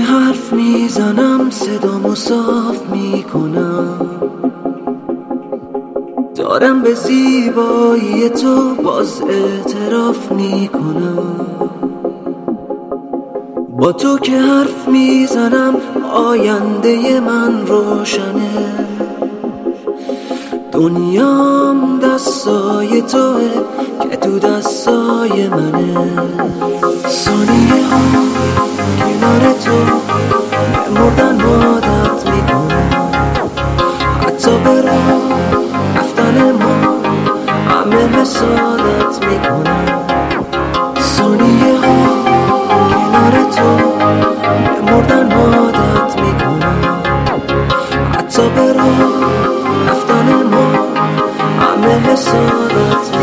حرف می‌زنم صدا صاف می‌کنم. دارم به زیبایی تو باز اعتراف می‌کنم. با تو که حرف می‌زنم آینده من روشنه. دنیام دستای توه که تو دستای منه. حسادت می‌کنم. سانیه ها کنار تو به مردن عادت می‌کنم. حتی برای رفتن ما همه حسادت